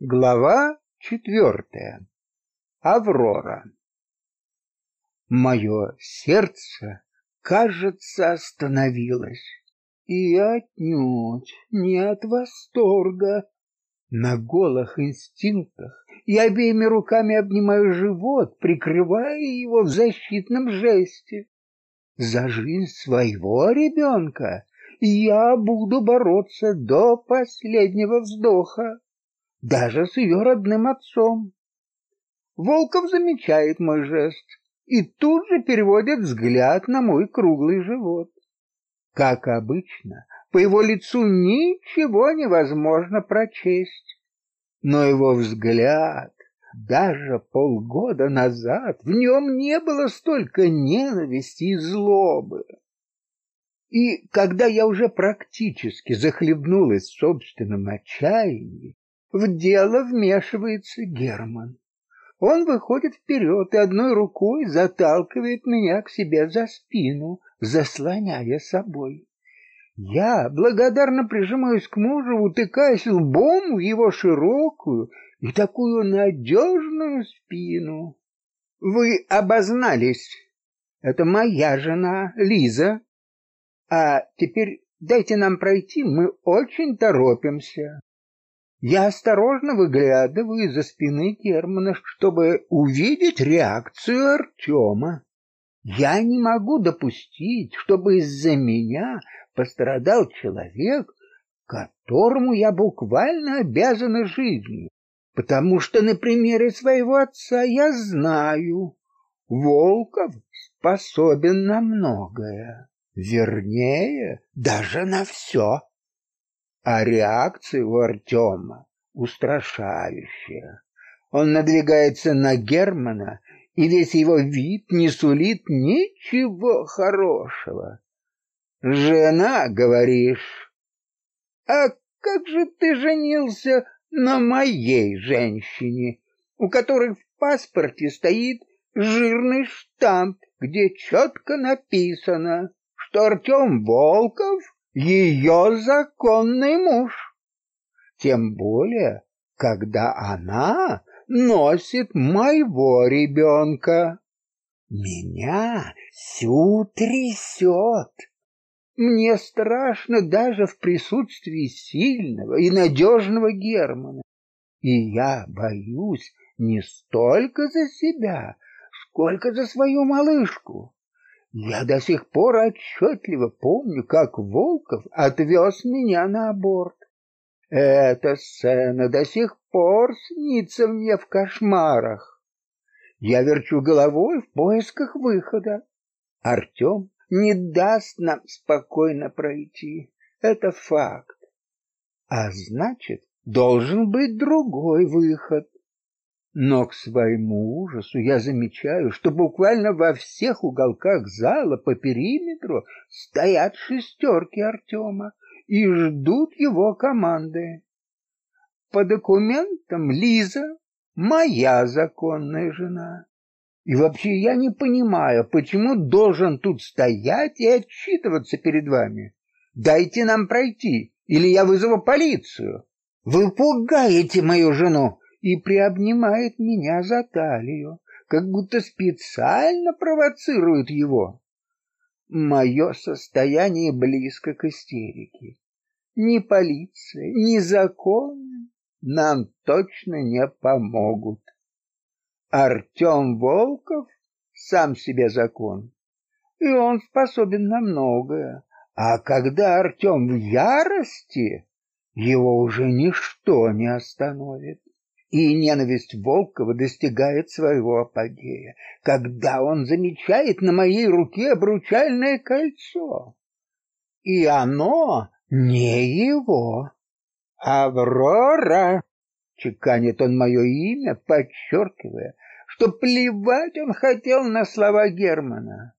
Глава четвертая. Аврора. Мое сердце, кажется, остановилось. И отнюдь не от восторга. На голых инстинктах я обеими руками обнимаю живот, прикрывая его в защитном жесте. За жизнь своего ребенка я буду бороться до последнего вздоха даже с ее родным отцом. Волков замечает мой жест и тут же переводит взгляд на мой круглый живот. Как обычно, по его лицу ничего невозможно прочесть, но его взгляд даже полгода назад в нем не было столько ненависти и злобы. И когда я уже практически захлебнулась в собственном отчаянии, в дело вмешивается Герман. Он выходит вперед и одной рукой заталкивает меня к себе за спину, заслоняя собой. Я благодарно прижимаюсь к мужу, утыкаясь лбом в его широкую и такую надежную спину. Вы обознались. Это моя жена, Лиза. А теперь дайте нам пройти, мы очень торопимся. Я осторожно выглядываю из-за спины Германа, чтобы увидеть реакцию Артема. Я не могу допустить, чтобы из-за меня пострадал человек, которому я буквально обязана жизнью, потому что на примере своего отца я знаю, Волков способен на многое, вернее, даже на все. А реакция у Артема устрашающая. Он надвигается на Германа, и весь его вид не сулит ничего хорошего. «Жена, говоришь? А как же ты женился на моей женщине, у которой в паспорте стоит жирный штамп, где четко написано, что Артем Волков ее законный муж. Тем более, когда она носит моего ребенка. Меня всю трясет. Мне страшно даже в присутствии сильного и надежного Германа. И я боюсь не столько за себя, сколько за свою малышку. Я до сих пор отчетливо помню, как Волков отвез меня на борт. Эта сцена до сих пор снится мне в кошмарах. Я верчу головой в поисках выхода. Артем не даст нам спокойно пройти. Это факт. А значит, должен быть другой выход. Но к своему ужасу я замечаю, что буквально во всех уголках зала по периметру стоят шестерки Артема и ждут его команды. По документам Лиза моя законная жена. И вообще я не понимаю, почему должен тут стоять и отчитываться перед вами. Дайте нам пройти, или я вызову полицию. Вы пугаете мою жену и приобнимает меня за талию, как будто специально провоцирует его. Мое состояние близко к истерике. Ни полиция, ни закон нам точно не помогут. Артем Волков сам себе закон, и он способен на многое. А когда Артем в ярости, его уже ничто не остановит и ненависть Волкова достигает своего апогея, когда он замечает на моей руке обручальное кольцо. И оно не его. Аврора, чеканит он мое имя, подчеркивая, что плевать он хотел на слова Германа.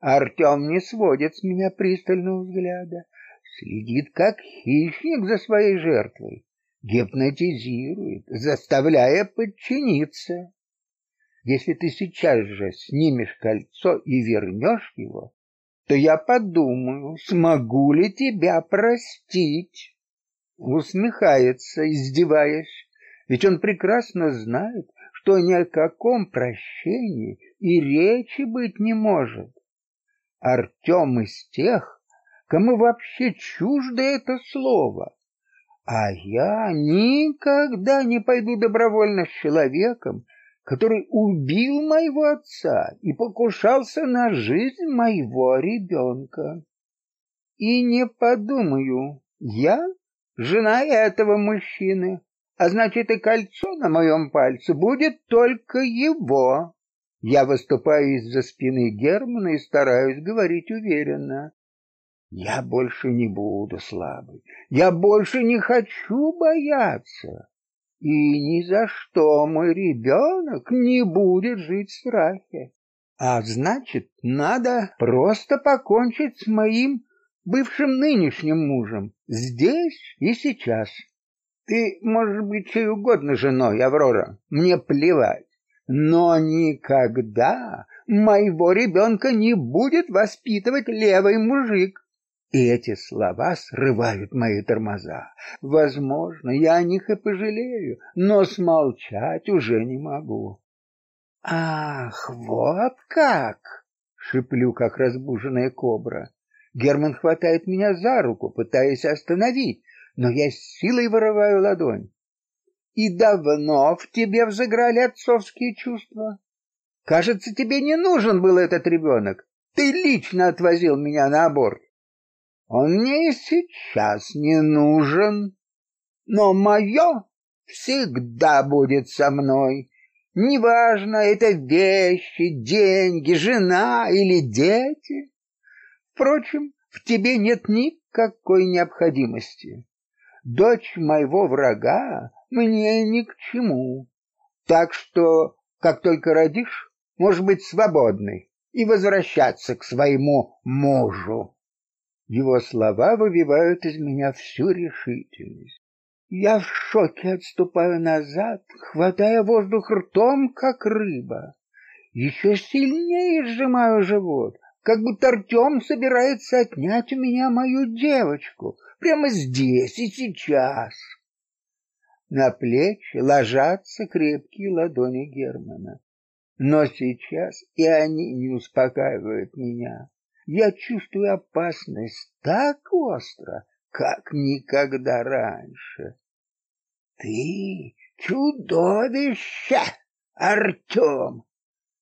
Артем не сводит с меня пристального взгляда, следит как хищник за своей жертвой гипнотизирует, заставляя подчиниться. Если ты сейчас же снимешь кольцо и вернешь его, то я подумаю, смогу ли тебя простить. Усмехается, издеваясь. Ведь он прекрасно знает, что ни о каком прощении и речи быть не может. Артем из тех, кому вообще чуждо это слово. А я никогда не пойду добровольно с человеком, который убил моего отца и покушался на жизнь моего ребенка. И не подумаю, я жена этого мужчины, а значит и кольцо на моем пальце будет только его. Я выступаю из-за спины Германа и стараюсь говорить уверенно. Я больше не буду слабой. Я больше не хочу бояться. И ни за что мой ребенок не будет жить в страхе. А значит, надо просто покончить с моим бывшим нынешним мужем здесь и сейчас. Ты можешь быть чей угодно женой, Аврора, мне плевать. Но никогда моего ребенка не будет воспитывать левый мужик. И эти слова срывают мои тормоза. Возможно, я о них и пожалею, но смолчать уже не могу. Ах, вот как, шиплю, как разбуженная кобра. Герман хватает меня за руку, пытаясь остановить, но я с силой вырываю ладонь. И давно в тебе взыграли отцовские чувства? Кажется, тебе не нужен был этот ребенок. Ты лично отвозил меня на аборт. Он мне и сейчас не нужен, но мое всегда будет со мной. Неважно, это вещи, деньги, жена или дети. Впрочем, в тебе нет никакой необходимости. Дочь моего врага мне ни к чему. Так что, как только родишь, можешь быть свободной и возвращаться к своему мужу. Его слова выбивают из меня всю решительность. Я в шоке отступаю назад, хватая воздух ртом, как рыба. Еще сильнее сжимаю живот, как будто Артем собирается отнять у меня мою девочку прямо здесь и сейчас. На плечи ложатся крепкие ладони Германа. Но сейчас и они не успокаивают меня я чувствую опасность так остро, как никогда раньше. Ты чудовище, Артем!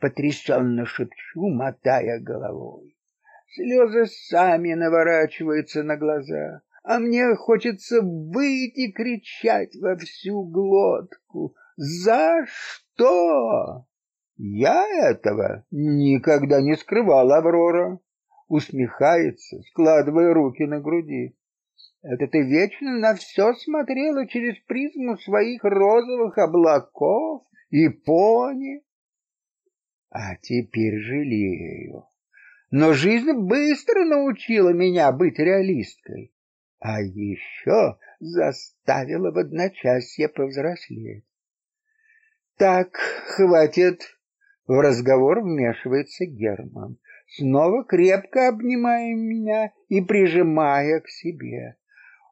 Потрясенно шепчу, мотая головой. Слезы сами наворачиваются на глаза, а мне хочется выйти кричать во всю глотку. За что? Я этого никогда не скрывал, Аврора усмехается, складывая руки на груди. Это ты вечно на все смотрела через призму своих розовых облаков и пони. А теперь жалею. Но жизнь быстро научила меня быть реалисткой, а еще заставила в одночасье повзрослеть. Так, хватит. В разговор вмешивается Герман снова крепко обнимая меня и прижимая к себе.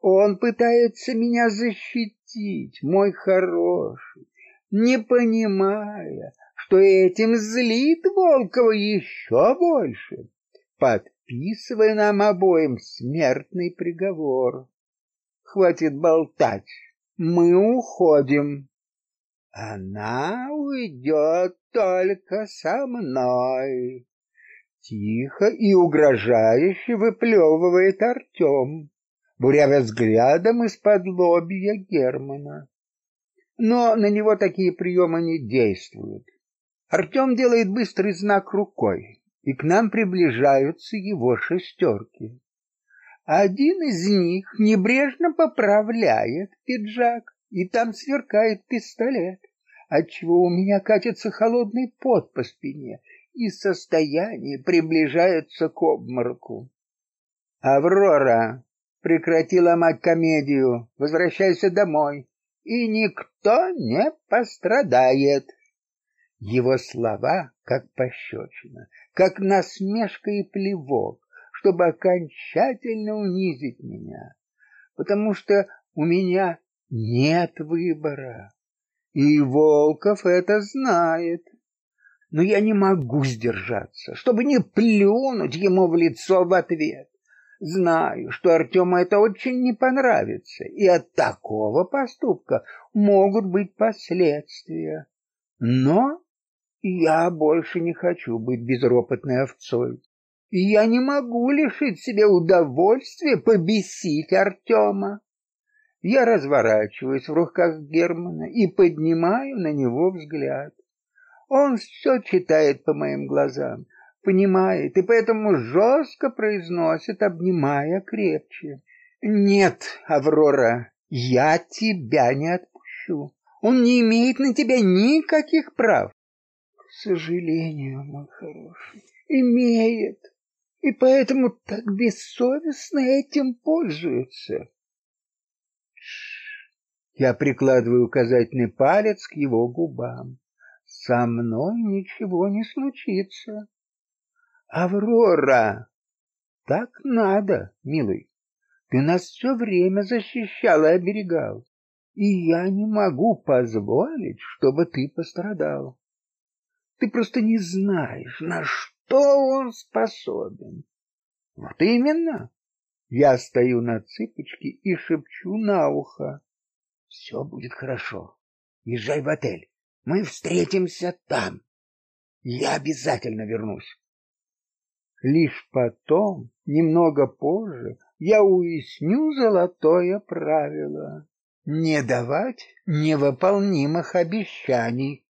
Он пытается меня защитить, мой хороший, не понимая, что этим злит Волкова еще больше, подписывая нам обоим смертный приговор. Хватит болтать, мы уходим. Она уйдет только со мной. Тихо и угрожающе выплевывает Артем, бурявя взглядом из-под лобья Германа. Но на него такие приемы не действуют. Артем делает быстрый знак рукой, и к нам приближаются его шестерки. Один из них небрежно поправляет пиджак, и там сверкает пистолет, отчего у меня катится холодный пот по спине, и состояние приближается к обмороку. Аврора, прекрати ломать комедию, возвращайся домой, и никто не пострадает. Его слова как пощечина, как насмешка и плевок, чтобы окончательно унизить меня, потому что у меня нет выбора. И Волков это знает. Но я не могу сдержаться, чтобы не плюнуть ему в лицо в ответ. Знаю, что Артему это очень не понравится, и от такого поступка могут быть последствия. Но я больше не хочу быть безропотной овцой. И я не могу лишить себя удовольствия побесить Артема. Я разворачиваюсь в руках Германа и поднимаю на него взгляд. Он все читает по моим глазам, понимает и поэтому жестко произносит, обнимая крепче. Нет, Аврора, я тебя не отпущу. Он не имеет на тебя никаких прав. К сожалению, мой хороший, имеет. И поэтому так бессовестно этим пользуется. Я прикладываю указательный палец к его губам. Со мной ничего не случится. Аврора, так надо, милый. Ты нас все время защищал и оберегал, и я не могу позволить, чтобы ты пострадал. Ты просто не знаешь, на что он способен. Вот именно. Я стою на цыпочке и шепчу на ухо. Все будет хорошо. Езжай в отель. Мы встретимся там. Я обязательно вернусь. Лишь потом, немного позже, я уясню золотое правило — не давать невыполнимых обещаний.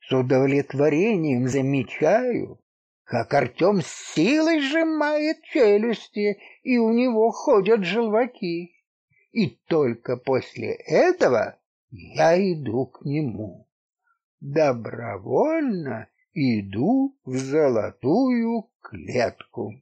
С удовлетворением замечаю, как Артем с силой сжимает челюсти, и у него ходят желваки. И только после этого я иду к нему. Добровольно иду в золотую клетку.